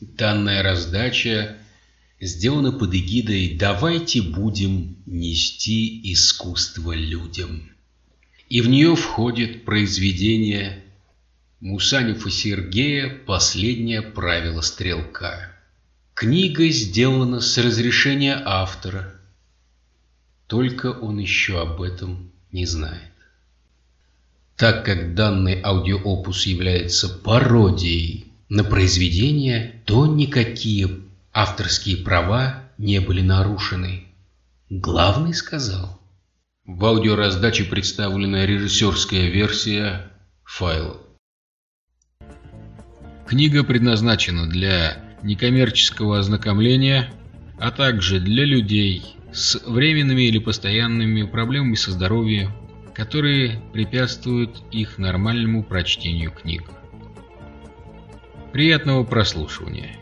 Данная раздача сделана под эгидой «Давайте будем нести искусство людям». И в нее входит произведение Мусанифа Сергея «Последнее правило стрелка». Книга сделана с разрешения автора – только он еще об этом не знает. Так как данный аудиоопус является пародией на произведение, то никакие авторские права не были нарушены. Главный сказал. В аудиораздаче представлена режиссерская версия файла. Книга предназначена для некоммерческого ознакомления, а также для людей с временными или постоянными проблемами со здоровьем, которые препятствуют их нормальному прочтению книг. Приятного прослушивания!